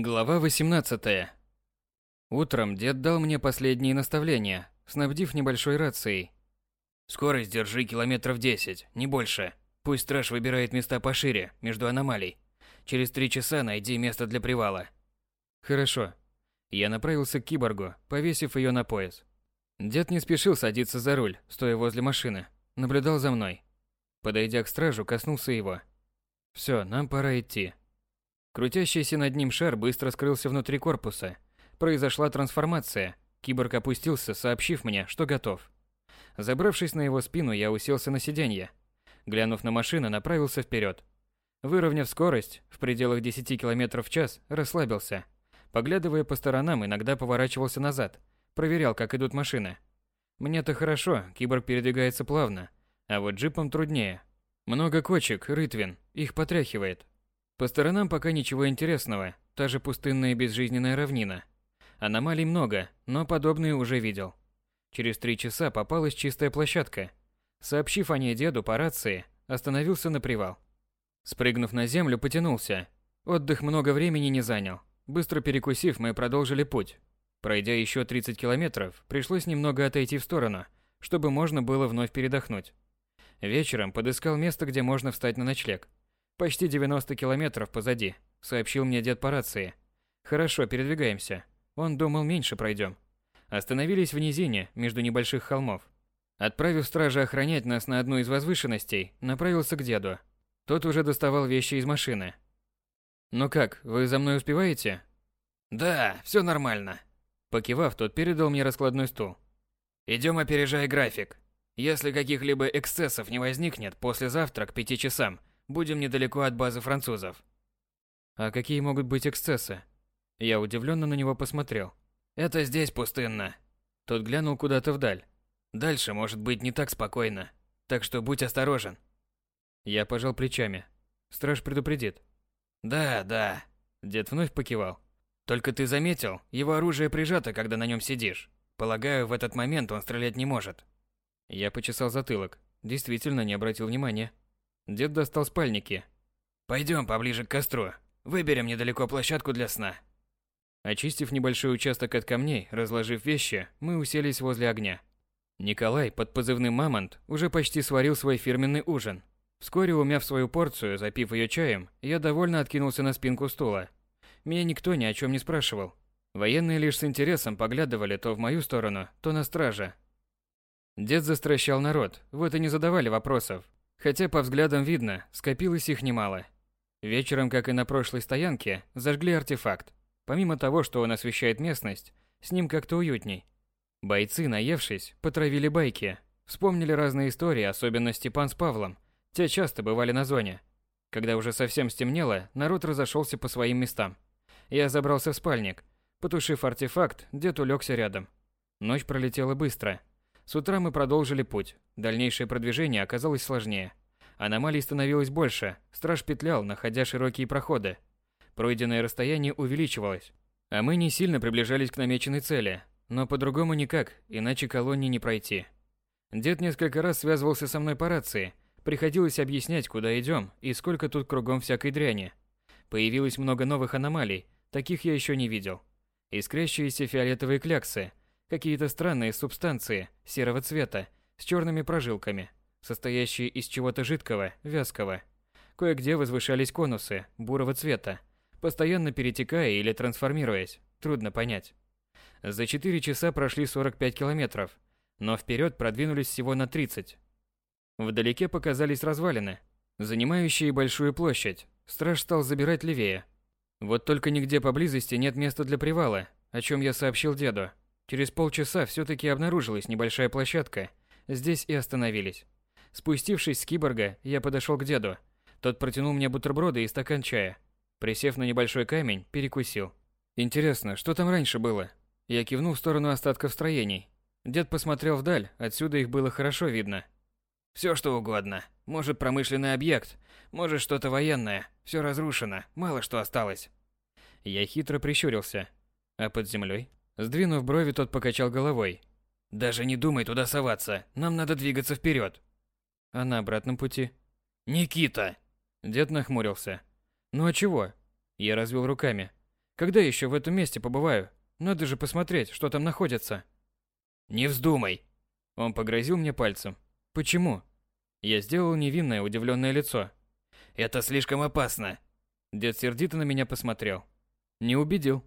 Глава 18. Утром дед дал мне последние наставления, снабдив небольшой рацией. Скорость держи километров 10, не больше. Пусть страж выбирает места пошире, между аномалий. Через три часа найди место для привала. Хорошо. Я направился к киборгу, повесив ее на пояс. Дед не спешил садиться за руль, стоя возле машины. Наблюдал за мной. Подойдя к стражу, коснулся его. Все, нам пора идти. Крутящийся над ним шар быстро скрылся внутри корпуса. Произошла трансформация. Киборг опустился, сообщив мне, что готов. Забравшись на его спину, я уселся на сиденье. Глянув на машину, направился вперед. Выровняв скорость, в пределах 10 км в час, расслабился. Поглядывая по сторонам, иногда поворачивался назад. Проверял, как идут машины. Мне-то хорошо, киборг передвигается плавно. А вот джипом труднее. Много кочек, рытвин, их потряхивает. По сторонам пока ничего интересного, та же пустынная безжизненная равнина. Аномалий много, но подобные уже видел. Через три часа попалась чистая площадка. Сообщив о ней деду по рации, остановился на привал. Спрыгнув на землю, потянулся. Отдых много времени не занял. Быстро перекусив, мы продолжили путь. Пройдя еще 30 километров, пришлось немного отойти в сторону, чтобы можно было вновь передохнуть. Вечером подыскал место, где можно встать на ночлег. Почти 90 километров позади, сообщил мне дед по рации. Хорошо, передвигаемся. Он думал, меньше пройдем. Остановились в низине, между небольших холмов. Отправив стража охранять нас на одну из возвышенностей, направился к деду. Тот уже доставал вещи из машины. «Ну как, вы за мной успеваете?» «Да, все нормально». Покивав, тот передал мне раскладной стул. «Идем опережая график. Если каких-либо эксцессов не возникнет, послезавтра к пяти часам Будем недалеко от базы французов. А какие могут быть эксцессы? Я удивленно на него посмотрел. Это здесь пустынно. Тот глянул куда-то вдаль. Дальше может быть не так спокойно. Так что будь осторожен. Я пожал плечами. Страж предупредит. Да, да. Дед вновь покивал. Только ты заметил, его оружие прижато, когда на нем сидишь. Полагаю, в этот момент он стрелять не может. Я почесал затылок. Действительно не обратил внимания. Дед достал спальники. Пойдем поближе к костру. Выберем недалеко площадку для сна. Очистив небольшой участок от камней, разложив вещи, мы уселись возле огня. Николай, под позывным «Мамонт», уже почти сварил свой фирменный ужин. Вскоре, умяв свою порцию, запив ее чаем, я довольно откинулся на спинку стула. Меня никто ни о чем не спрашивал. Военные лишь с интересом поглядывали то в мою сторону, то на стража. Дед застращал народ, вот и не задавали вопросов, Хотя по взглядам видно, скопилось их немало. Вечером, как и на прошлой стоянке, зажгли артефакт. Помимо того, что он освещает местность, с ним как-то уютней. Бойцы, наевшись, потравили байки. Вспомнили разные истории, особенно Степан с Павлом. Те часто бывали на зоне. Когда уже совсем стемнело, народ разошелся по своим местам. Я забрался в спальник. Потушив артефакт, дед улегся рядом. Ночь пролетела быстро. С утра мы продолжили путь. Дальнейшее продвижение оказалось сложнее. Аномалий становилось больше, страж петлял, находя широкие проходы. Пройденное расстояние увеличивалось, а мы не сильно приближались к намеченной цели, но по-другому никак, иначе колонии не пройти. Дед несколько раз связывался со мной по рации, приходилось объяснять, куда идем и сколько тут кругом всякой дряни. Появилось много новых аномалий, таких я еще не видел. Искрящиеся фиолетовые кляксы, какие-то странные субстанции серого цвета с черными прожилками, состоящие из чего-то жидкого, вязкого. Кое-где возвышались конусы бурого цвета, постоянно перетекая или трансформируясь, трудно понять. За 4 часа прошли 45 километров, но вперед продвинулись всего на 30. Вдалеке показались развалины, занимающие большую площадь. Страж стал забирать левее. Вот только нигде поблизости нет места для привала, о чем я сообщил деду. Через полчаса все-таки обнаружилась небольшая площадка. Здесь и остановились. Спустившись с киборга, я подошел к деду. Тот протянул мне бутерброды и стакан чая. Присев на небольшой камень, перекусил. Интересно, что там раньше было? Я кивнул в сторону остатков строений. Дед посмотрел вдаль, отсюда их было хорошо видно. Все что угодно. Может промышленный объект, может что-то военное. Все разрушено, мало что осталось. Я хитро прищурился. А под землей? Сдвинув брови, тот покачал головой. «Даже не думай туда соваться, нам надо двигаться вперед. «А на обратном пути?» «Никита!» Дед нахмурился. «Ну а чего?» Я развел руками. Когда еще в этом месте побываю? Надо же посмотреть, что там находится. Не вздумай. Он погрозил мне пальцем. Почему? Я сделал невинное удивленное лицо. Это слишком опасно. Дед сердито на меня посмотрел. Не убедил.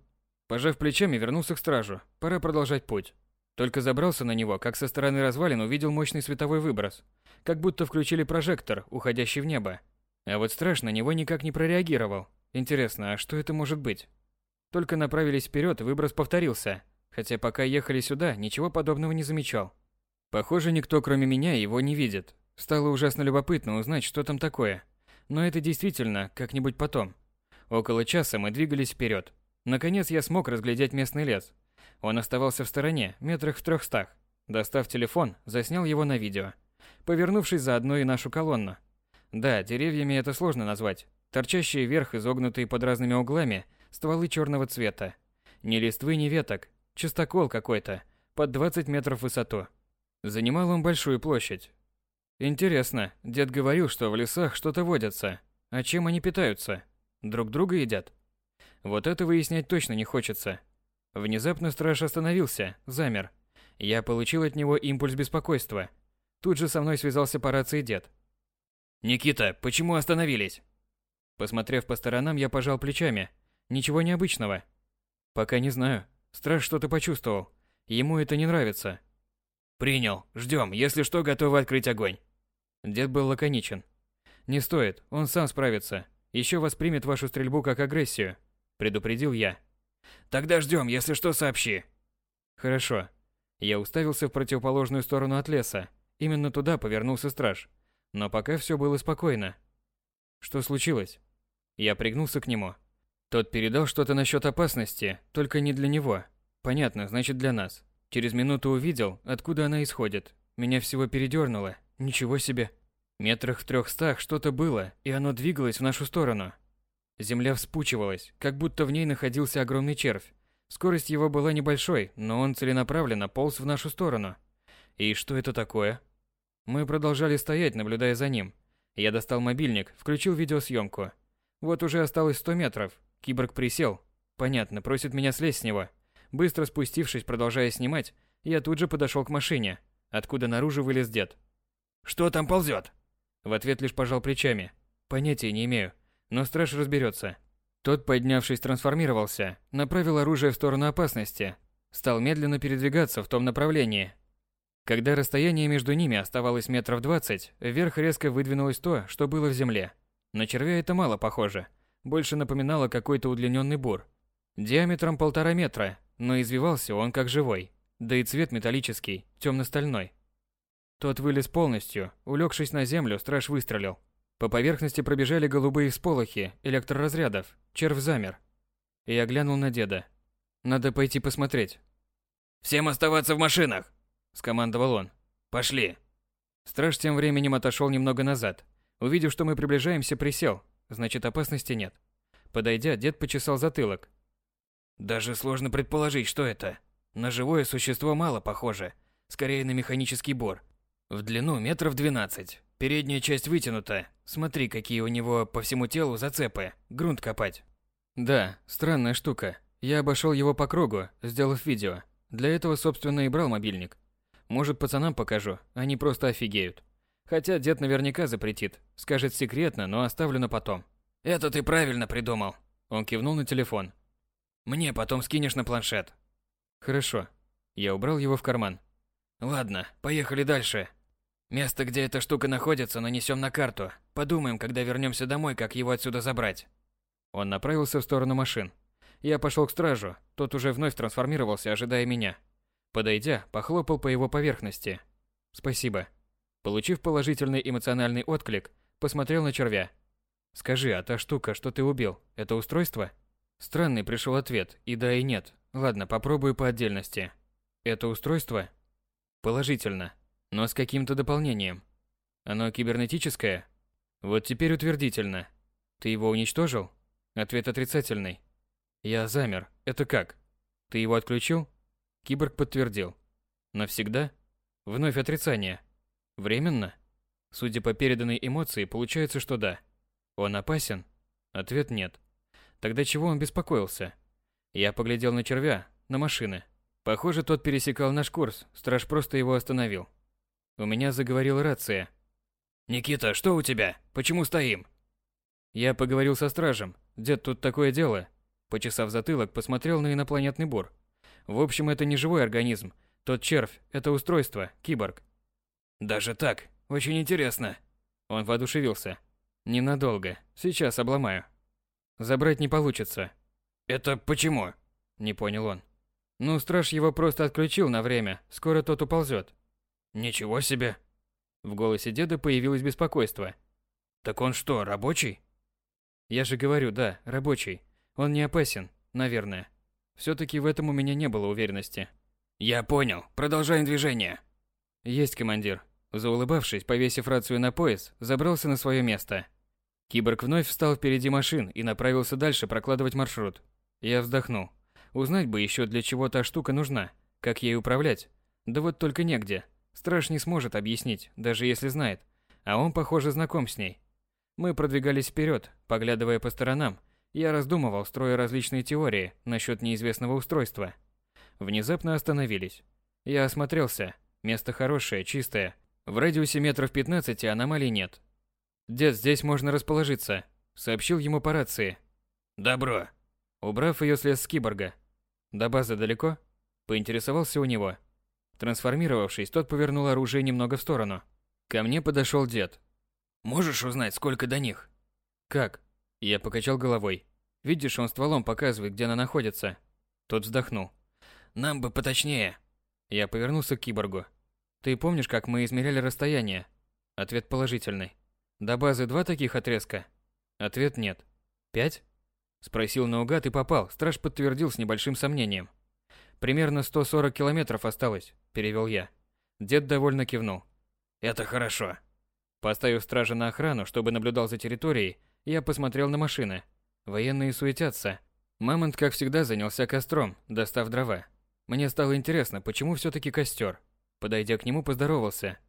Пожав плечами, вернулся к стражу. Пора продолжать путь. Только забрался на него, как со стороны развалин увидел мощный световой выброс. Как будто включили прожектор, уходящий в небо. А вот страж на него никак не прореагировал. Интересно, а что это может быть? Только направились вперед, выброс повторился. Хотя пока ехали сюда, ничего подобного не замечал. Похоже, никто кроме меня его не видит. Стало ужасно любопытно узнать, что там такое. Но это действительно как-нибудь потом. Около часа мы двигались вперед. Наконец я смог разглядеть местный лес. Он оставался в стороне, метрах в трехстах. Достав телефон, заснял его на видео. Повернувшись заодно и нашу колонну. Да, деревьями это сложно назвать. Торчащие вверх, изогнутые под разными углами, стволы черного цвета. Ни листвы, ни веток. Чистокол какой-то, под 20 метров высоту. Занимал он большую площадь. Интересно, дед говорил, что в лесах что-то водятся. А чем они питаются? Друг друга едят? Вот это выяснять точно не хочется. Внезапно страж остановился, замер. Я получил от него импульс беспокойства. Тут же со мной связался по рации дед. «Никита, почему остановились?» Посмотрев по сторонам, я пожал плечами. Ничего необычного. Пока не знаю. Страж что-то почувствовал. Ему это не нравится. Принял. Ждем. Если что, готовы открыть огонь. Дед был лаконичен. Не стоит, он сам справится. Еще воспримет вашу стрельбу как агрессию предупредил я. Тогда ждем, если что, сообщи. Хорошо. Я уставился в противоположную сторону от леса. Именно туда повернулся страж. Но пока все было спокойно. Что случилось? Я пригнулся к нему. Тот передал что-то насчет опасности, только не для него. Понятно, значит для нас. Через минуту увидел, откуда она исходит. Меня всего передернуло. Ничего себе. Метрах в трехстах что-то было, и оно двигалось в нашу сторону. Земля вспучивалась, как будто в ней находился огромный червь. Скорость его была небольшой, но он целенаправленно полз в нашу сторону. И что это такое? Мы продолжали стоять, наблюдая за ним. Я достал мобильник, включил видеосъемку. Вот уже осталось 100 метров. Киборг присел. Понятно, просит меня слезть с него. Быстро спустившись, продолжая снимать, я тут же подошел к машине, откуда наружу вылез дед. «Что там ползет?» В ответ лишь пожал плечами. Понятия не имею но страж разберется. Тот, поднявшись, трансформировался, направил оружие в сторону опасности, стал медленно передвигаться в том направлении. Когда расстояние между ними оставалось метров двадцать, вверх резко выдвинулось то, что было в земле. На червя это мало похоже, больше напоминало какой-то удлиненный бур. Диаметром полтора метра, но извивался он как живой, да и цвет металлический, темно-стальной. Тот вылез полностью, улегшись на землю, страж выстрелил. По поверхности пробежали голубые всполохи электроразрядов. Червь замер. Я глянул на деда. Надо пойти посмотреть. «Всем оставаться в машинах!» – скомандовал он. «Пошли!» Страж тем временем отошел немного назад. Увидев, что мы приближаемся, присел. Значит, опасности нет. Подойдя, дед почесал затылок. Даже сложно предположить, что это. На живое существо мало похоже. Скорее на механический бор. В длину метров двенадцать. Передняя часть вытянута. Смотри, какие у него по всему телу зацепы. Грунт копать. Да, странная штука. Я обошел его по кругу, сделав видео. Для этого, собственно, и брал мобильник. Может, пацанам покажу, они просто офигеют. Хотя дед наверняка запретит. Скажет секретно, но оставлю на потом. Это ты правильно придумал. Он кивнул на телефон. Мне потом скинешь на планшет. Хорошо. Я убрал его в карман. Ладно, поехали дальше. Место, где эта штука находится, нанесем на карту. Подумаем, когда вернемся домой, как его отсюда забрать. Он направился в сторону машин. Я пошел к стражу. Тот уже вновь трансформировался, ожидая меня. Подойдя, похлопал по его поверхности. Спасибо. Получив положительный эмоциональный отклик, посмотрел на червя. Скажи, а та штука, что ты убил, это устройство? Странный пришел ответ, и да, и нет. Ладно, попробую по отдельности. Это устройство? Положительно но с каким-то дополнением. Оно кибернетическое? Вот теперь утвердительно. Ты его уничтожил? Ответ отрицательный. Я замер. Это как? Ты его отключил? Киборг подтвердил. Навсегда? Вновь отрицание. Временно? Судя по переданной эмоции, получается, что да. Он опасен? Ответ нет. Тогда чего он беспокоился? Я поглядел на червя, на машины. Похоже, тот пересекал наш курс, страж просто его остановил. У меня заговорила рация. «Никита, что у тебя? Почему стоим?» Я поговорил со стражем. Дед, тут такое дело. Почесав затылок, посмотрел на инопланетный бур. В общем, это не живой организм. Тот червь – это устройство, киборг. Даже так? Очень интересно. Он воодушевился. Ненадолго. Сейчас обломаю. Забрать не получится. Это почему? Не понял он. Ну, страж его просто отключил на время. Скоро тот уползет. Ничего себе. В голосе деда появилось беспокойство. Так он что, рабочий? Я же говорю, да, рабочий. Он не опасен, наверное. Все-таки в этом у меня не было уверенности. Я понял. Продолжаем движение. Есть, командир. Заулыбавшись, повесив рацию на пояс, забрался на свое место. Киборг вновь встал впереди машин и направился дальше прокладывать маршрут. Я вздохнул. Узнать бы еще, для чего та штука нужна, как ей управлять. Да вот только негде. Страж не сможет объяснить, даже если знает. А он, похоже, знаком с ней. Мы продвигались вперед, поглядывая по сторонам. Я раздумывал, строя различные теории насчет неизвестного устройства. Внезапно остановились. Я осмотрелся. Место хорошее, чистое. В радиусе метров 15 аномалий нет. «Дед, здесь можно расположиться», — сообщил ему по рации. «Добро». Убрав ее слез с киборга. «До базы далеко?» Поинтересовался у него. Трансформировавшись, тот повернул оружие немного в сторону. Ко мне подошел дед. Можешь узнать, сколько до них? Как? Я покачал головой. Видишь, он стволом показывает, где она находится. Тот вздохнул. Нам бы поточнее. Я повернулся к киборгу. Ты помнишь, как мы измеряли расстояние? Ответ положительный. До базы два таких отрезка? Ответ нет. Пять? Спросил наугад и попал. Страж подтвердил с небольшим сомнением. Примерно 140 километров осталось, перевел я. Дед довольно кивнул. Это хорошо. Поставив стража на охрану, чтобы наблюдал за территорией, я посмотрел на машины. Военные суетятся. Мамонт, как всегда, занялся костром, достав дрова. Мне стало интересно, почему все-таки костер. Подойдя к нему, поздоровался.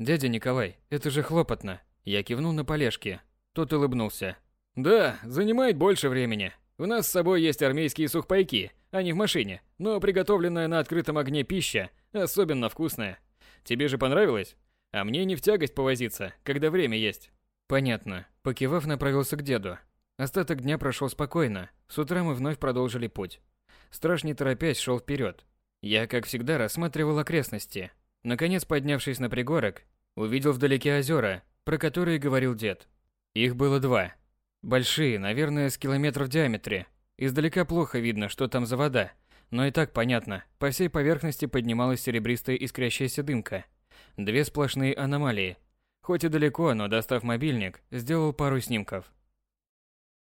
«Дядя Николай, это же хлопотно!» Я кивнул на полежки. Тот улыбнулся. «Да, занимает больше времени. У нас с собой есть армейские сухпайки, а не в машине, но приготовленная на открытом огне пища особенно вкусная. Тебе же понравилось?» А мне не в тягость повозиться, когда время есть. Понятно. Покивав, направился к деду. Остаток дня прошел спокойно. С утра мы вновь продолжили путь. Страж не торопясь шел вперед. Я, как всегда, рассматривал окрестности. Наконец, поднявшись на пригорок, увидел вдалеке озера, про которые говорил дед. Их было два. Большие, наверное, с километр в диаметре. Издалека плохо видно, что там за вода, но и так понятно. По всей поверхности поднималась серебристая искрящаяся дымка – Две сплошные аномалии. Хоть и далеко, но достав мобильник, сделал пару снимков.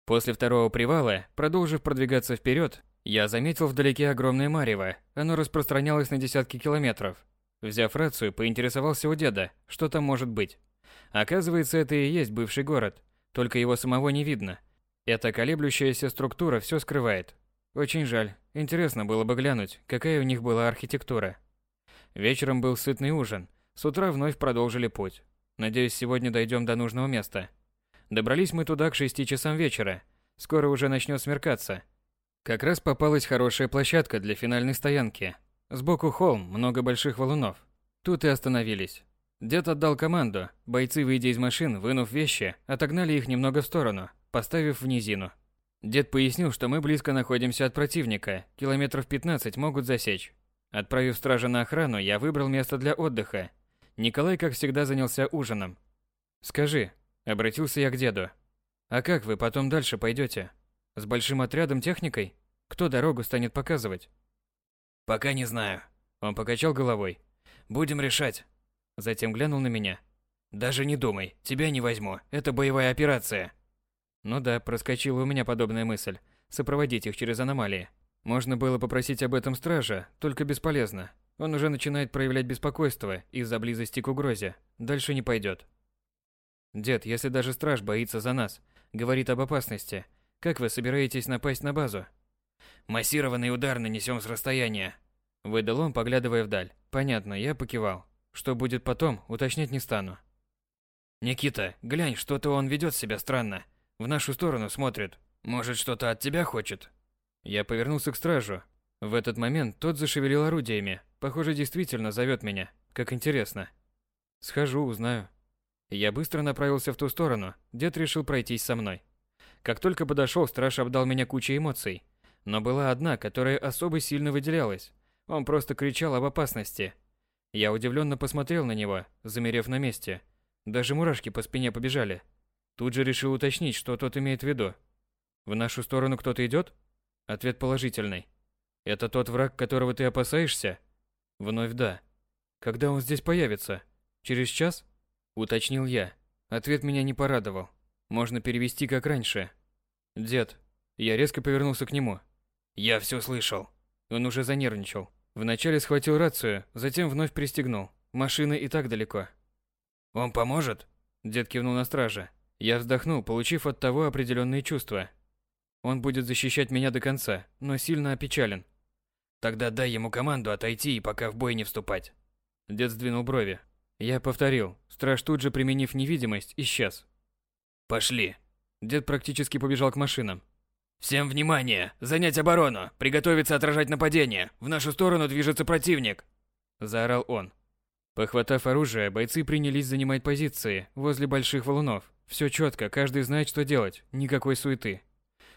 После второго привала, продолжив продвигаться вперед, я заметил вдалеке огромное марево. Оно распространялось на десятки километров. Взяв рацию, поинтересовался у деда, что там может быть. Оказывается, это и есть бывший город, только его самого не видно. Эта колеблющаяся структура все скрывает. Очень жаль. Интересно было бы глянуть, какая у них была архитектура. Вечером был сытный ужин, с утра вновь продолжили путь. Надеюсь, сегодня дойдем до нужного места. Добрались мы туда к 6 часам вечера. Скоро уже начнет смеркаться. Как раз попалась хорошая площадка для финальной стоянки. Сбоку холм, много больших валунов. Тут и остановились. Дед отдал команду. Бойцы, выйдя из машин, вынув вещи, отогнали их немного в сторону, поставив в низину. Дед пояснил, что мы близко находимся от противника, километров 15 могут засечь. Отправив стража на охрану, я выбрал место для отдыха Николай, как всегда, занялся ужином. «Скажи», — обратился я к деду, «а как вы потом дальше пойдете? С большим отрядом техникой? Кто дорогу станет показывать?» «Пока не знаю», — он покачал головой. «Будем решать». Затем глянул на меня. «Даже не думай, тебя не возьму, это боевая операция». Ну да, проскочила у меня подобная мысль. Сопроводить их через аномалии. Можно было попросить об этом стража, только бесполезно. Он уже начинает проявлять беспокойство из-за близости к угрозе. Дальше не пойдет. Дед, если даже страж боится за нас, говорит об опасности, как вы собираетесь напасть на базу? Массированный удар нанесем с расстояния. Выдал он, поглядывая вдаль. Понятно, я покивал. Что будет потом, уточнять не стану. Никита, глянь, что-то он ведет себя странно. В нашу сторону смотрит. Может, что-то от тебя хочет? Я повернулся к стражу. В этот момент тот зашевелил орудиями. Похоже, действительно зовет меня. Как интересно. Схожу, узнаю. Я быстро направился в ту сторону. Дед решил пройтись со мной. Как только подошел, страж обдал меня кучей эмоций. Но была одна, которая особо сильно выделялась. Он просто кричал об опасности. Я удивленно посмотрел на него, замерев на месте. Даже мурашки по спине побежали. Тут же решил уточнить, что тот имеет в виду. В нашу сторону кто-то идет? Ответ положительный. Это тот враг, которого ты опасаешься? Вновь да. Когда он здесь появится? Через час? Уточнил я. Ответ меня не порадовал. Можно перевести как раньше. Дед. Я резко повернулся к нему. Я все слышал. Он уже занервничал. Вначале схватил рацию, затем вновь пристегнул. Машина и так далеко. Он поможет? Дед кивнул на стража. Я вздохнул, получив от того определенные чувства. Он будет защищать меня до конца, но сильно опечален. Тогда дай ему команду отойти и пока в бой не вступать. Дед сдвинул брови. Я повторил. Страж тут же, применив невидимость, исчез. Пошли. Дед практически побежал к машинам. Всем внимание! Занять оборону! Приготовиться отражать нападение! В нашу сторону движется противник! Заорал он. Похватав оружие, бойцы принялись занимать позиции возле больших валунов. Все четко, каждый знает, что делать, никакой суеты.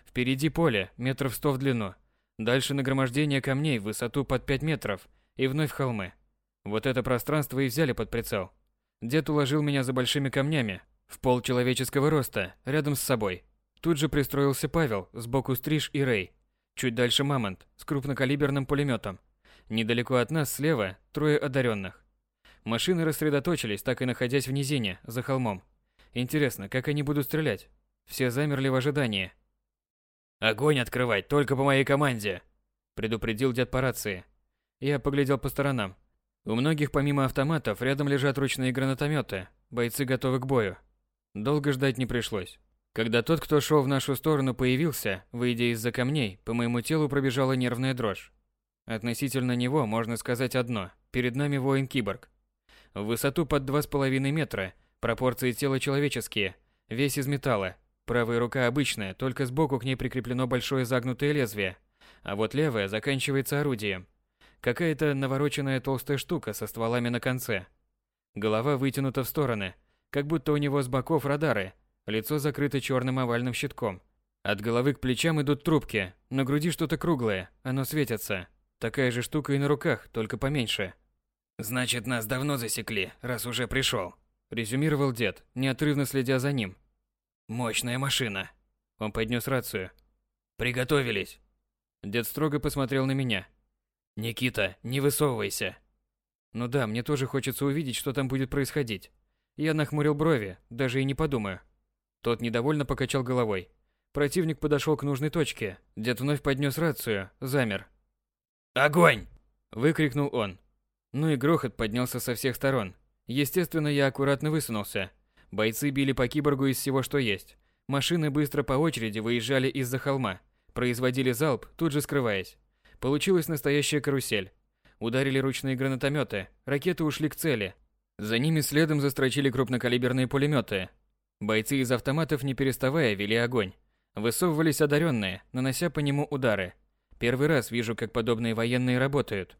Впереди поле, метров сто в длину. Дальше нагромождение камней в высоту под 5 метров и вновь холмы. Вот это пространство и взяли под прицел. Дед уложил меня за большими камнями, в пол человеческого роста, рядом с собой. Тут же пристроился Павел, сбоку Стриж и Рэй. Чуть дальше Мамонт с крупнокалиберным пулеметом. Недалеко от нас слева трое одаренных. Машины рассредоточились, так и находясь в низине, за холмом. Интересно, как они будут стрелять? Все замерли в ожидании. «Огонь открывать только по моей команде!» предупредил дед по рации. Я поглядел по сторонам. У многих помимо автоматов рядом лежат ручные гранатометы. Бойцы готовы к бою. Долго ждать не пришлось. Когда тот, кто шел в нашу сторону, появился, выйдя из-за камней, по моему телу пробежала нервная дрожь. Относительно него можно сказать одно. Перед нами воин-киборг. В высоту под 2,5 метра, пропорции тела человеческие, весь из металла, Правая рука обычная, только сбоку к ней прикреплено большое загнутое лезвие, а вот левая заканчивается орудием. Какая-то навороченная толстая штука со стволами на конце. Голова вытянута в стороны, как будто у него с боков радары, лицо закрыто черным овальным щитком. От головы к плечам идут трубки, на груди что-то круглое, оно светится. Такая же штука и на руках, только поменьше. «Значит, нас давно засекли, раз уже пришел», – резюмировал дед, неотрывно следя за ним. Мощная машина. Он поднес рацию. Приготовились. Дед строго посмотрел на меня. Никита, не высовывайся. Ну да, мне тоже хочется увидеть, что там будет происходить. Я нахмурил брови, даже и не подумаю. Тот недовольно покачал головой. Противник подошел к нужной точке. Дед вновь поднес рацию, замер. «Огонь!» – выкрикнул он. Ну и грохот поднялся со всех сторон. Естественно, я аккуратно высунулся. Бойцы били по киборгу из всего, что есть. Машины быстро по очереди выезжали из-за холма, производили залп, тут же скрываясь. Получилась настоящая карусель. Ударили ручные гранатометы, ракеты ушли к цели. За ними следом застрочили крупнокалиберные пулеметы. Бойцы из автоматов не переставая вели огонь. Высовывались одаренные, нанося по нему удары. Первый раз вижу, как подобные военные работают.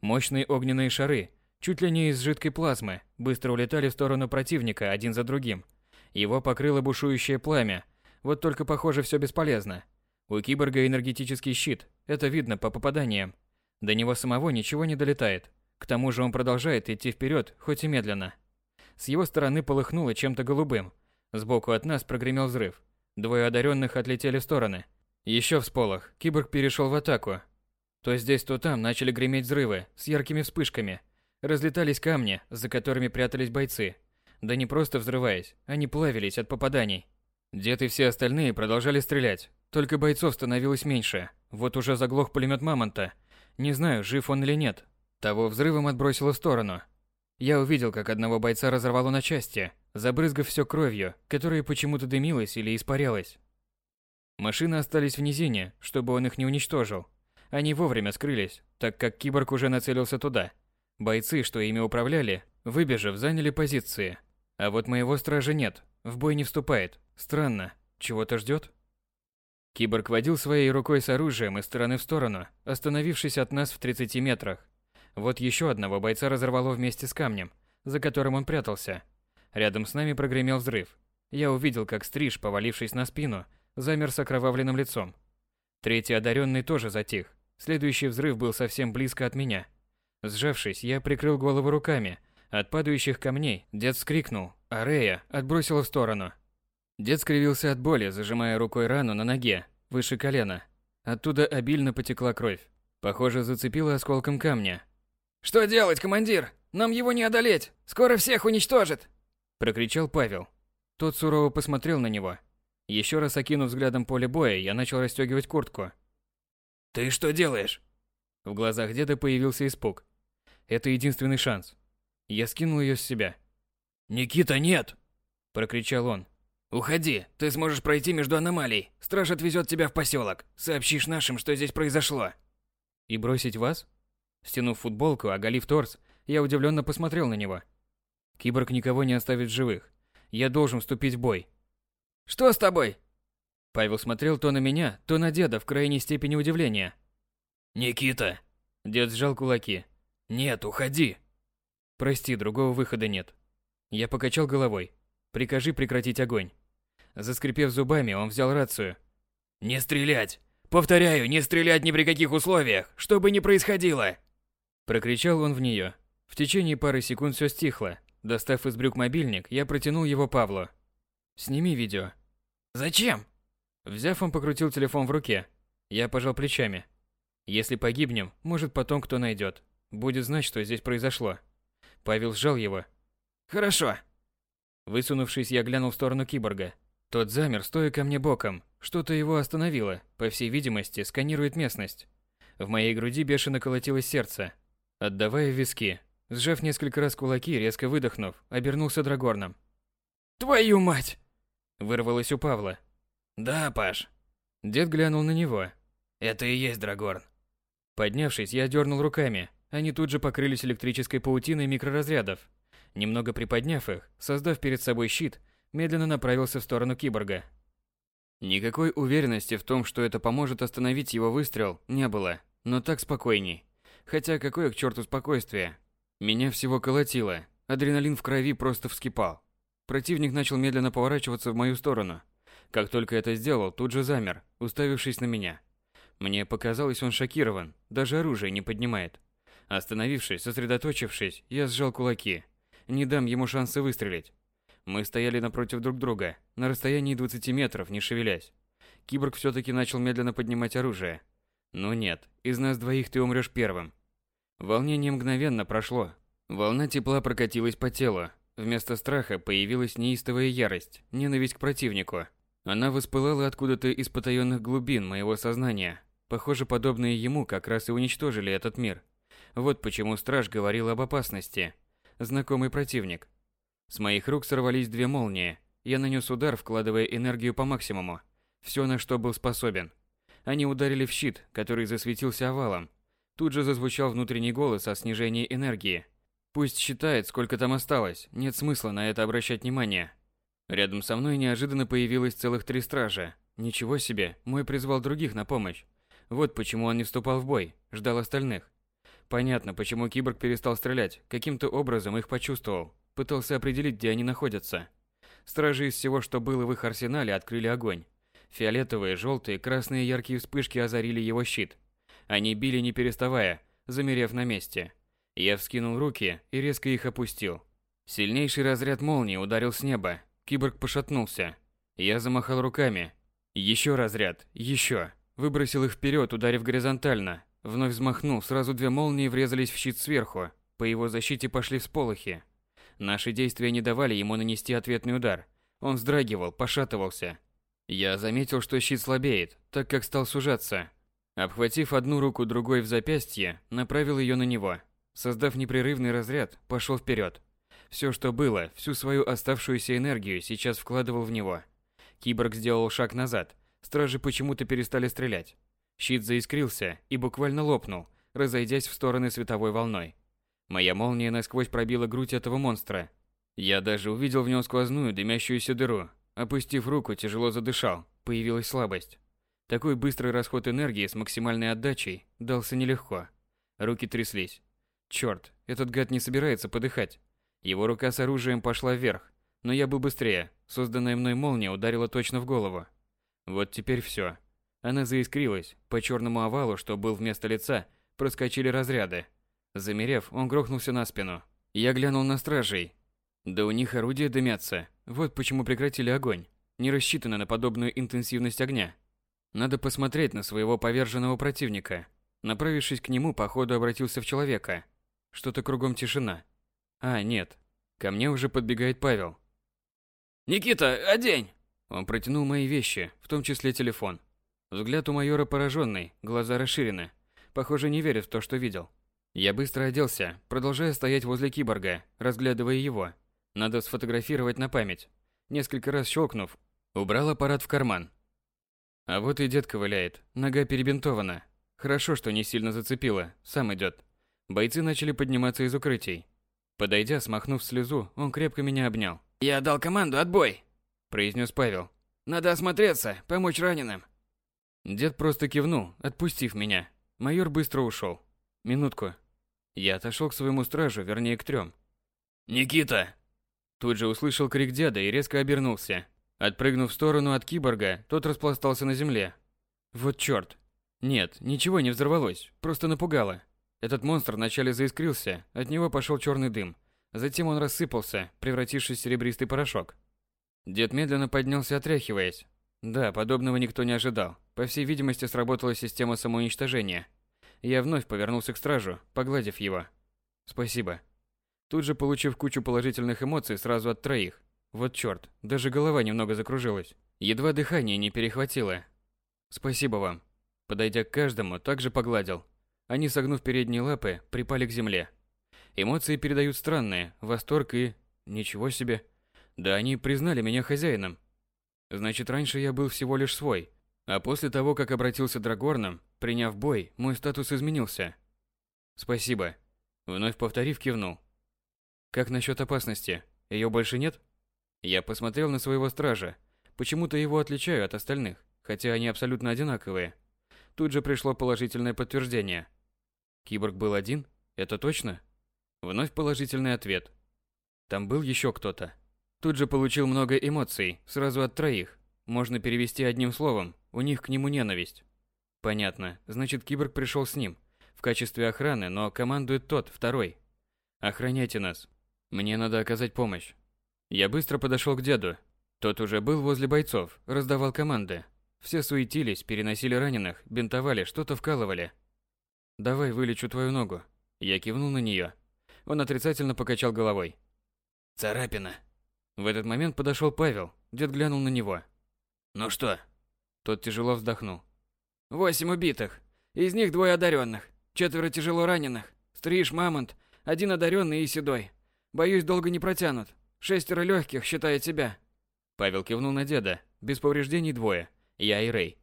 Мощные огненные шары, чуть ли не из жидкой плазмы, быстро улетали в сторону противника один за другим. Его покрыло бушующее пламя, вот только похоже все бесполезно. У киборга энергетический щит, это видно по попаданиям. До него самого ничего не долетает. К тому же он продолжает идти вперед, хоть и медленно. С его стороны полыхнуло чем-то голубым. Сбоку от нас прогремел взрыв. Двое одаренных отлетели в стороны. Еще всполох, киборг перешел в атаку. То здесь, то там начали греметь взрывы с яркими вспышками – Разлетались камни, за которыми прятались бойцы. Да не просто взрываясь, они плавились от попаданий. Дед и все остальные продолжали стрелять. Только бойцов становилось меньше. Вот уже заглох пулемет Мамонта. Не знаю, жив он или нет. Того взрывом отбросило в сторону. Я увидел, как одного бойца разорвало на части, забрызгав все кровью, которая почему-то дымилась или испарялась. Машины остались в низине, чтобы он их не уничтожил. Они вовремя скрылись, так как киборг уже нацелился туда – Бойцы, что ими управляли, выбежав, заняли позиции. А вот моего стража нет, в бой не вступает. Странно, чего-то ждет? Киборг водил своей рукой с оружием из стороны в сторону, остановившись от нас в 30 метрах. Вот еще одного бойца разорвало вместе с камнем, за которым он прятался. Рядом с нами прогремел взрыв. Я увидел, как Стриж, повалившись на спину, замер с окровавленным лицом. Третий одаренный тоже затих. Следующий взрыв был совсем близко от меня. Сжавшись, я прикрыл голову руками. От падающих камней дед вскрикнул, а Рея отбросила в сторону. Дед скривился от боли, зажимая рукой рану на ноге, выше колена. Оттуда обильно потекла кровь. Похоже, зацепила осколком камня. «Что делать, командир? Нам его не одолеть! Скоро всех уничтожит!» Прокричал Павел. Тот сурово посмотрел на него. Еще раз окинув взглядом поле боя, я начал расстегивать куртку. «Ты что делаешь?» В глазах деда появился испуг. Это единственный шанс. Я скинул ее с себя. «Никита, нет!» Прокричал он. «Уходи, ты сможешь пройти между аномалий. Страж отвезет тебя в поселок. Сообщишь нашим, что здесь произошло». «И бросить вас?» Стянув футболку, оголив торс, я удивленно посмотрел на него. Киборг никого не оставит живых. Я должен вступить в бой. «Что с тобой?» Павел смотрел то на меня, то на деда в крайней степени удивления. «Никита!» Дед сжал кулаки. «Нет, уходи!» «Прости, другого выхода нет». Я покачал головой. Прикажи прекратить огонь. Заскрипев зубами, он взял рацию. «Не стрелять! Повторяю, не стрелять ни при каких условиях, что бы ни происходило!» Прокричал он в нее. В течение пары секунд все стихло. Достав из брюк мобильник, я протянул его Павлу. «Сними видео». «Зачем?» Взяв, он покрутил телефон в руке. Я пожал плечами. «Если погибнем, может потом кто найдет. Будет знать, что здесь произошло». Павел сжал его. «Хорошо», Высунувшись, я глянул в сторону киборга. Тот замер, стоя ко мне боком. Что-то его остановило, по всей видимости, сканирует местность. В моей груди бешено колотилось сердце, отдавая виски. Сжав несколько раз кулаки, резко выдохнув, обернулся Драгорном. «Твою мать!» Вырвалось у Павла. «Да, Паш». Дед глянул на него. «Это и есть Драгорн». Поднявшись, я дернул руками. Они тут же покрылись электрической паутиной микроразрядов. Немного приподняв их, создав перед собой щит, медленно направился в сторону киборга. Никакой уверенности в том, что это поможет остановить его выстрел, не было, но так спокойней. Хотя какое к черту спокойствие? Меня всего колотило, адреналин в крови просто вскипал. Противник начал медленно поворачиваться в мою сторону. Как только это сделал, тут же замер, уставившись на меня. Мне показалось, он шокирован, даже оружие не поднимает. Остановившись, сосредоточившись, я сжал кулаки – не дам ему шанса выстрелить. Мы стояли напротив друг друга, на расстоянии 20 метров, не шевелясь. Киборг все-таки начал медленно поднимать оружие. Ну нет, из нас двоих ты умрешь первым. Волнение мгновенно прошло. Волна тепла прокатилась по телу. Вместо страха появилась неистовая ярость, ненависть к противнику. Она воспылала откуда-то из потаенных глубин моего сознания. Похоже, подобные ему как раз и уничтожили этот мир. Вот почему страж говорил об опасности – знакомый противник. С моих рук сорвались две молнии. Я нанес удар, вкладывая энергию по максимуму. Все, на что был способен. Они ударили в щит, который засветился овалом. Тут же зазвучал внутренний голос о снижении энергии. Пусть считает, сколько там осталось, нет смысла на это обращать внимание. Рядом со мной неожиданно появилось целых три стража. Ничего себе, мой призвал других на помощь. Вот почему он не вступал в бой, ждал остальных. Понятно, почему киборг перестал стрелять. Каким-то образом их почувствовал. Пытался определить, где они находятся. Стражи из всего, что было в их арсенале, открыли огонь. Фиолетовые, желтые, красные яркие вспышки озарили его щит. Они били не переставая, замерев на месте. Я вскинул руки и резко их опустил. Сильнейший разряд молнии ударил с неба. Киборг пошатнулся. Я замахал руками. Еще разряд, еще. Выбросил их вперед, ударив горизонтально, Вновь взмахнул, сразу две молнии врезались в щит сверху. По его защите пошли всполохи. Наши действия не давали ему нанести ответный удар. Он вздрагивал, пошатывался. Я заметил, что щит слабеет, так как стал сужаться. Обхватив одну руку другой в запястье, направил ее на него. Создав непрерывный разряд, пошел вперед. Все, что было, всю свою оставшуюся энергию сейчас вкладывал в него. Киборг сделал шаг назад. Стражи почему-то перестали стрелять. Щит заискрился и буквально лопнул, разойдясь в стороны световой волной. Моя молния насквозь пробила грудь этого монстра. Я даже увидел в нем сквозную дымящуюся дыру. Опустив руку, тяжело задышал. Появилась слабость. Такой быстрый расход энергии с максимальной отдачей дался нелегко. Руки тряслись. Черт, этот гад не собирается подыхать. Его рука с оружием пошла вверх, но я был быстрее. Созданная мной молния ударила точно в голову. Вот теперь все. Она заискрилась. По черному овалу, что был вместо лица, проскочили разряды. Замерев, он грохнулся на спину. Я глянул на стражей. Да у них орудия дымятся. Вот почему прекратили огонь. Не рассчитано на подобную интенсивность огня. Надо посмотреть на своего поверженного противника. Направившись к нему, походу обратился в человека. Что-то кругом тишина. А, нет. Ко мне уже подбегает Павел. «Никита, одень!» Он протянул мои вещи, в том числе телефон. Взгляд у майора пораженный, глаза расширены. Похоже, не верит в то, что видел. Я быстро оделся, продолжая стоять возле киборга, разглядывая его. Надо сфотографировать на память. Несколько раз щелкнув, убрал аппарат в карман. А вот и дед ковыляет, нога перебинтована. Хорошо, что не сильно зацепило, сам идет. Бойцы начали подниматься из укрытий. Подойдя, смахнув слезу, он крепко меня обнял. «Я дал команду, отбой!» – произнес Павел. «Надо осмотреться, помочь раненым». Дед просто кивнул, отпустив меня. Майор быстро ушел. Минутку. Я отошел к своему стражу, вернее к трем. «Никита!» Тут же услышал крик деда и резко обернулся. Отпрыгнув в сторону от киборга, тот распластался на земле. Вот чёрт. Нет, ничего не взорвалось, просто напугало. Этот монстр вначале заискрился, от него пошел черный дым. Затем он рассыпался, превратившись в серебристый порошок. Дед медленно поднялся, отряхиваясь. Да, подобного никто не ожидал. По всей видимости, сработала система самоуничтожения. Я вновь повернулся к стражу, погладив его. Спасибо. Тут же получив кучу положительных эмоций сразу от троих. Вот чёрт, даже голова немного закружилась. Едва дыхание не перехватило. Спасибо вам. Подойдя к каждому, также погладил. Они, согнув передние лапы, припали к земле. Эмоции передают странные, восторг и... Ничего себе. Да они признали меня хозяином. Значит, раньше я был всего лишь свой. А после того, как обратился Драгорном, приняв бой, мой статус изменился. Спасибо. Вновь повторив, кивнул. Как насчет опасности? Ее больше нет? Я посмотрел на своего стража. Почему-то его отличаю от остальных, хотя они абсолютно одинаковые. Тут же пришло положительное подтверждение. Киборг был один? Это точно? Вновь положительный ответ. Там был еще кто-то. Тут же получил много эмоций, сразу от троих. Можно перевести одним словом, у них к нему ненависть. Понятно, значит киборг пришел с ним. В качестве охраны, но командует тот, второй. Охраняйте нас. Мне надо оказать помощь. Я быстро подошел к деду. Тот уже был возле бойцов, раздавал команды. Все суетились, переносили раненых, бинтовали, что-то вкалывали. «Давай вылечу твою ногу». Я кивнул на нее. Он отрицательно покачал головой. «Царапина». В этот момент подошел Павел. Дед глянул на него. «Ну что?» Тот тяжело вздохнул. «Восемь убитых. Из них двое одаренных. Четверо тяжело раненых. Стриж, Мамонт, один одаренный и седой. Боюсь, долго не протянут. Шестеро легких, считая тебя. Павел кивнул на деда. Без повреждений двое. Я и Рэй.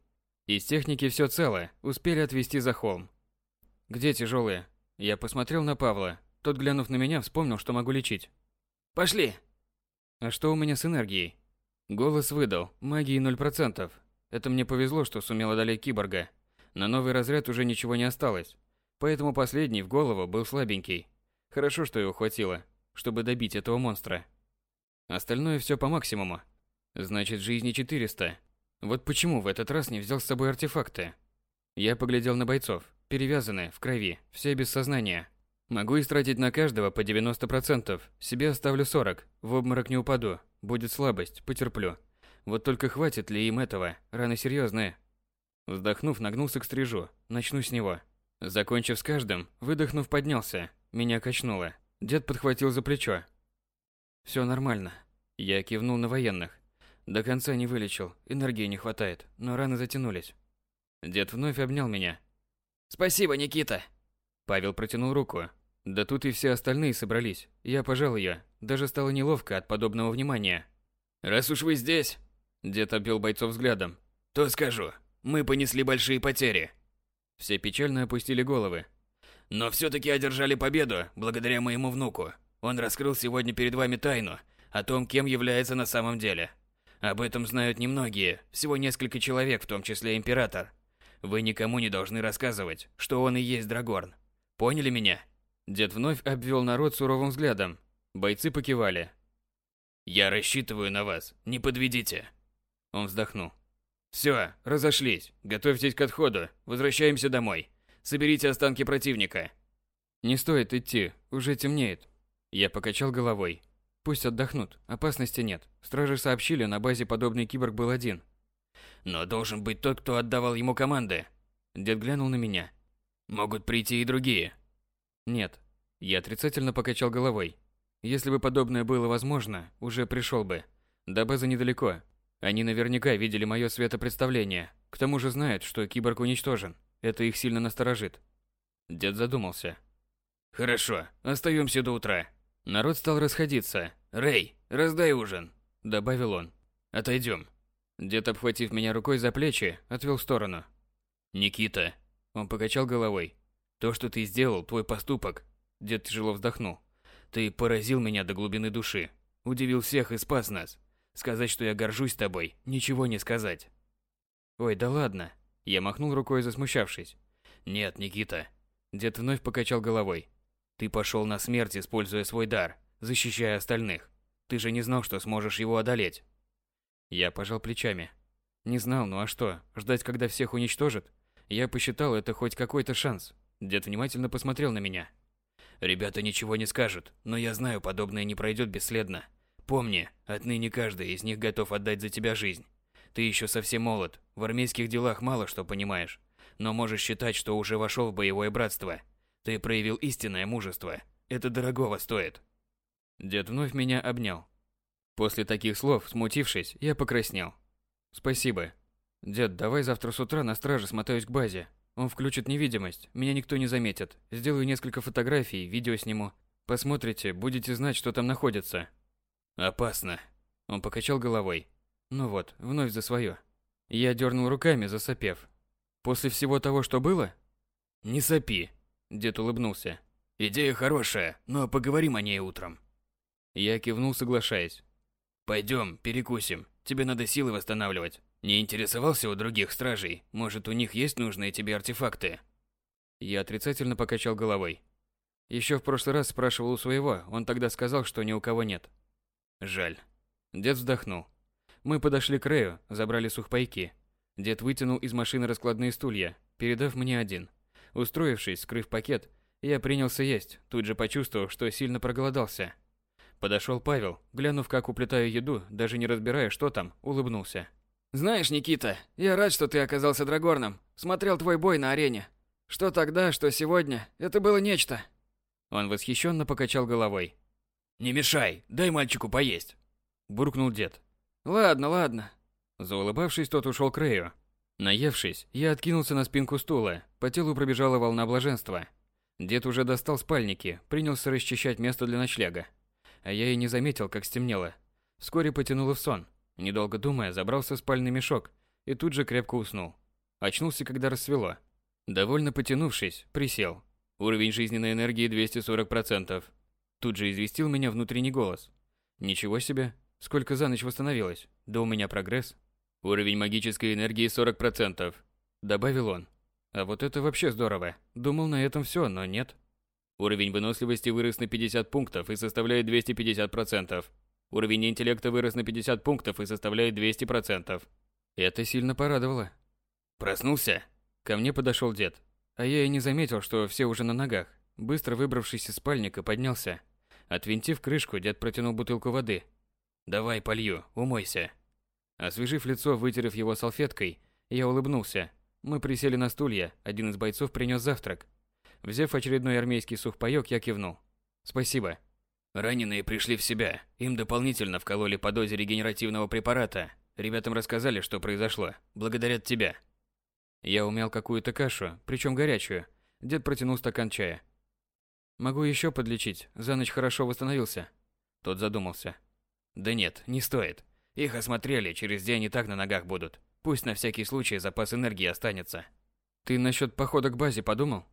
Из техники все целое. Успели отвезти за холм. Где тяжелые? Я посмотрел на Павла. Тот, глянув на меня, вспомнил, что могу лечить. Пошли. А что у меня с энергией? Голос выдал. Магии 0%. Это мне повезло, что сумел одолеть киборга. На новый разряд уже ничего не осталось. Поэтому последний в голову был слабенький. Хорошо, что его хватило, чтобы добить этого монстра. Остальное все по максимуму. Значит, жизни 400. Вот почему в этот раз не взял с собой артефакты. Я поглядел на бойцов. Перевязаны, в крови, все без сознания. Могу истратить на каждого по 90%. Себе оставлю 40. В обморок не упаду. Будет слабость, потерплю. Вот только хватит ли им этого? Раны серьезные. Вздохнув, нагнулся к стрижу. Начну с него. Закончив с каждым, выдохнув, поднялся. Меня качнуло. Дед подхватил за плечо. Все нормально. Я кивнул на военных. До конца не вылечил, энергии не хватает, но раны затянулись. Дед вновь обнял меня. Спасибо, Никита. Павел протянул руку. Да тут и все остальные собрались. Я пожал ее. Даже стало неловко от подобного внимания. Раз уж вы здесь, дед обвел бойцов взглядом, то скажу, мы понесли большие потери. Все печально опустили головы. Но все-таки одержали победу благодаря моему внуку. Он раскрыл сегодня перед вами тайну о том, кем является на самом деле. Об этом знают немногие, всего несколько человек, в том числе император. Вы никому не должны рассказывать, что он и есть Драгорн. Поняли меня? Дед вновь обвел народ суровым взглядом. Бойцы покивали. Я рассчитываю на вас, не подведите. Он вздохнул. Все, разошлись. Готовьтесь к отходу. Возвращаемся домой. Соберите останки противника. Не стоит идти, уже темнеет. Я покачал головой. Пусть отдохнут, опасности нет. Стражи сообщили, на базе подобный киборг был один. Но должен быть тот, кто отдавал ему команды. Дед глянул на меня. Могут прийти и другие. Нет. Я отрицательно покачал головой. Если бы подобное было возможно, уже пришел бы. До базы недалеко. Они наверняка видели мое светопредставление. К тому же знают, что киборг уничтожен. Это их сильно насторожит. Дед задумался. Хорошо, остаемся до утра. Народ стал расходиться. Рэй, раздай ужин, добавил он. Отойдем. Дед, обхватив меня рукой за плечи, отвел в сторону. Никита, он покачал головой. То, что ты сделал, твой поступок. Дед тяжело вздохнул. Ты поразил меня до глубины души. Удивил всех и спас нас. Сказать, что я горжусь тобой, ничего не сказать. Ой, да ладно. Я махнул рукой, засмущавшись. Нет, Никита. Дед вновь покачал головой. Ты пошел на смерть, используя свой дар, защищая остальных. Ты же не знал, что сможешь его одолеть. Я пожал плечами. Не знал, ну а что, ждать, когда всех уничтожат? Я посчитал это хоть какой-то шанс. Дед внимательно посмотрел на меня. Ребята ничего не скажут, но я знаю, подобное не пройдет бесследно. Помни, отныне каждый из них готов отдать за тебя жизнь. Ты еще совсем молод, в армейских делах мало что понимаешь, но можешь считать, что уже вошел в боевое братство – ты проявил истинное мужество. Это дорогого стоит. Дед вновь меня обнял. После таких слов, смутившись, я покраснел. Спасибо. Дед, давай завтра с утра на страже смотаюсь к базе. Он включит невидимость, меня никто не заметит. Сделаю несколько фотографий, видео сниму. Посмотрите, будете знать, что там находится. Опасно. Он покачал головой. Ну вот, вновь за свое. Я дернул руками, засопев. После всего того, что было? Не сопи. Дед улыбнулся. Идея хорошая, но поговорим о ней утром. Я кивнул, соглашаясь. Пойдем, перекусим. Тебе надо силы восстанавливать. Не интересовался у других стражей? Может, у них есть нужные тебе артефакты? Я отрицательно покачал головой. Еще в прошлый раз спрашивал у своего, он тогда сказал, что ни у кого нет. Жаль. Дед вздохнул. Мы подошли к Рэю, забрали сухпайки. Дед вытянул из машины раскладные стулья, передав мне один. Устроившись, скрыв пакет, я принялся есть, тут же почувствовав, что сильно проголодался. Подошел Павел, глянув, как уплетаю еду, даже не разбирая, что там, улыбнулся. «Знаешь, Никита, я рад, что ты оказался Драгорном. Смотрел твой бой на арене. Что тогда, что сегодня, это было нечто». Он восхищенно покачал головой. «Не мешай, дай мальчику поесть», – буркнул дед. «Ладно, ладно». Заулыбавшись, тот ушел к Рэю, Наевшись, я откинулся на спинку стула, по телу пробежала волна блаженства. Дед уже достал спальники, принялся расчищать место для ночлега. А я и не заметил, как стемнело. Вскоре потянуло в сон. Недолго думая, забрался в спальный мешок и тут же крепко уснул. Очнулся, когда рассвело. Довольно потянувшись, присел. Уровень жизненной энергии 240%. Тут же известил меня внутренний голос. Ничего себе, сколько за ночь восстановилось. Да у меня прогресс. Уровень магической энергии 40%, добавил он. А вот это вообще здорово. Думал, на этом все, но нет. Уровень выносливости вырос на 50 пунктов и составляет 250%. Уровень интеллекта вырос на 50 пунктов и составляет 200%. Это сильно порадовало. Проснулся? Ко мне подошел дед. А я и не заметил, что все уже на ногах. Быстро выбравшись из спальника, поднялся. Отвинтив крышку, дед протянул бутылку воды. «Давай полью, умойся». Освежив лицо, вытерев его салфеткой, я улыбнулся. Мы присели на стулья, один из бойцов принес завтрак. Взяв очередной армейский сухпайок, я кивнул. «Спасибо». Раненые пришли в себя. Им дополнительно вкололи по дозе регенеративного препарата. Ребятам рассказали, что произошло. Благодарят тебя. Я умял какую-то кашу, причем горячую. Дед протянул стакан чая. «Могу еще подлечить. За ночь хорошо восстановился». Тот задумался. «Да нет, не стоит. Их осмотрели, через день и так на ногах будут. Пусть на всякий случай запас энергии останется. Ты насчет похода к базе подумал?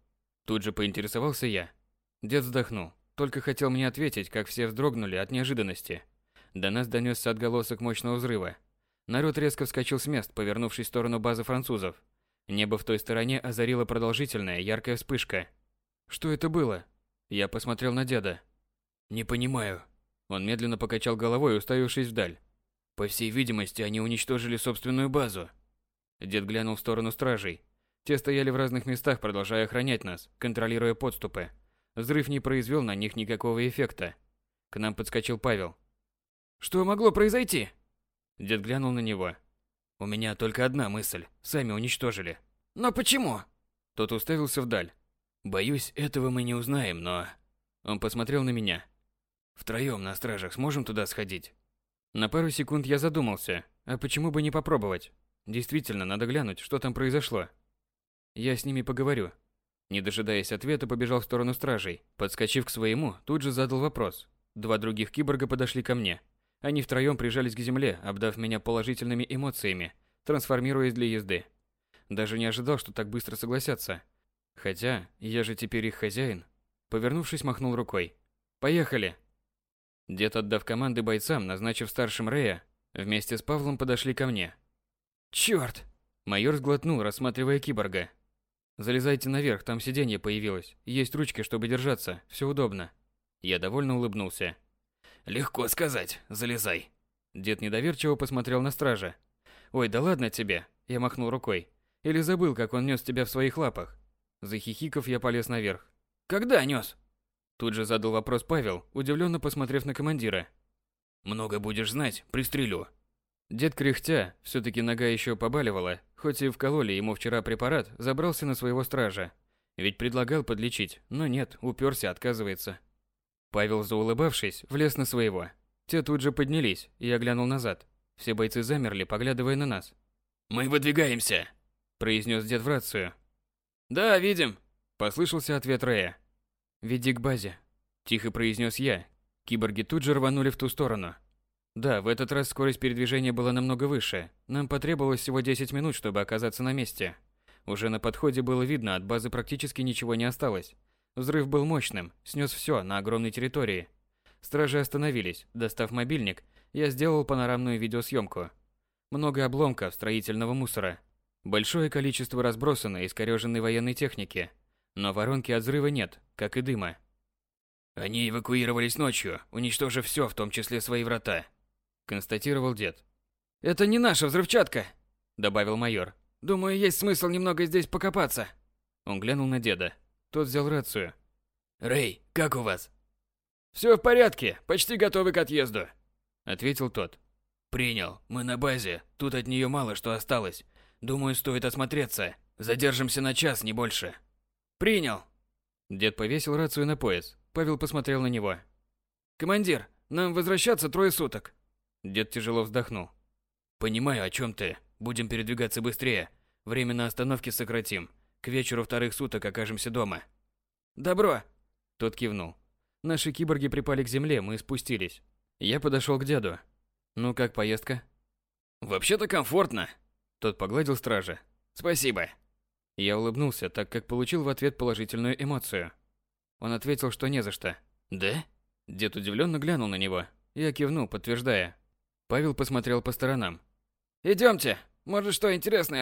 Тут же поинтересовался я. Дед вздохнул. Только хотел мне ответить, как все вздрогнули от неожиданности. До нас донесся отголосок мощного взрыва. Народ резко вскочил с мест, повернувшись в сторону базы французов. Небо в той стороне озарила продолжительная, яркая вспышка. Что это было? Я посмотрел на деда. Не понимаю. Он медленно покачал головой, уставившись вдаль. По всей видимости, они уничтожили собственную базу. Дед глянул в сторону стражей. Те стояли в разных местах, продолжая охранять нас, контролируя подступы. Взрыв не произвел на них никакого эффекта. К нам подскочил Павел. «Что могло произойти?» Дед глянул на него. «У меня только одна мысль. Сами уничтожили». «Но почему?» Тот уставился вдаль. «Боюсь, этого мы не узнаем, но...» Он посмотрел на меня. «Втроем на стражах сможем туда сходить?» На пару секунд я задумался, а почему бы не попробовать? Действительно, надо глянуть, что там произошло. Я с ними поговорю. Не дожидаясь ответа, побежал в сторону стражей. Подскочив к своему, тут же задал вопрос. Два других киборга подошли ко мне. Они втроем прижались к земле, обдав меня положительными эмоциями, трансформируясь для езды. Даже не ожидал, что так быстро согласятся. Хотя, я же теперь их хозяин. Повернувшись, махнул рукой. «Поехали!» Дед, отдав команды бойцам, назначив старшим Рея, вместе с Павлом подошли ко мне. «Чёрт!» Майор сглотнул, рассматривая киборга. «Залезайте наверх, там сиденье появилось. Есть ручки, чтобы держаться, все удобно». Я довольно улыбнулся. «Легко сказать, залезай». Дед недоверчиво посмотрел на стража. «Ой, да ладно тебе!» Я махнул рукой. «Или забыл, как он нес тебя в своих лапах?» Захихиков я полез наверх. «Когда нес?» Тут же задал вопрос Павел, удивленно посмотрев на командира. «Много будешь знать, пристрелю». Дед кряхтя, все-таки нога еще побаливала, хоть и вкололи ему вчера препарат, забрался на своего стража. Ведь предлагал подлечить, но нет, уперся, отказывается. Павел, заулыбавшись, влез на своего. Те тут же поднялись, и я глянул назад. Все бойцы замерли, поглядывая на нас. «Мы выдвигаемся!» – произнес дед в рацию. «Да, видим!» – послышался ответ Рэя. «Веди к базе», – тихо произнес я. Киборги тут же рванули в ту сторону. Да, в этот раз скорость передвижения была намного выше. Нам потребовалось всего 10 минут, чтобы оказаться на месте. Уже на подходе было видно, от базы практически ничего не осталось. Взрыв был мощным, снес все на огромной территории. Стражи остановились. Достав мобильник, я сделал панорамную видеосъемку. Много обломков строительного мусора. Большое количество разбросанной и искорёженной военной техники – но воронки от взрыва нет, как и дыма. Они эвакуировались ночью, уничтожив все, в том числе свои врата, констатировал дед. Это не наша взрывчатка, добавил майор. Думаю, есть смысл немного здесь покопаться. Он глянул на деда. Тот взял рацию. Рэй, как у вас? Все в порядке, почти готовы к отъезду, ответил тот. Принял. Мы на базе. Тут от нее мало что осталось. Думаю, стоит осмотреться. Задержимся на час, не больше. Принял. Дед повесил рацию на пояс. Павел посмотрел на него. Командир, нам возвращаться трое суток. Дед тяжело вздохнул. Понимаю, о чем ты. Будем передвигаться быстрее. Время на остановке сократим. К вечеру вторых суток окажемся дома. Добро. Тот кивнул. Наши киборги припали к земле, мы спустились. Я подошел к деду. Ну как поездка? Вообще-то комфортно. Тот погладил стража. Спасибо. Я улыбнулся, так как получил в ответ положительную эмоцию. Он ответил, что не за что. «Да?» Дед удивленно глянул на него. Я кивнул, подтверждая. Павел посмотрел по сторонам. «Идемте, может, что интересное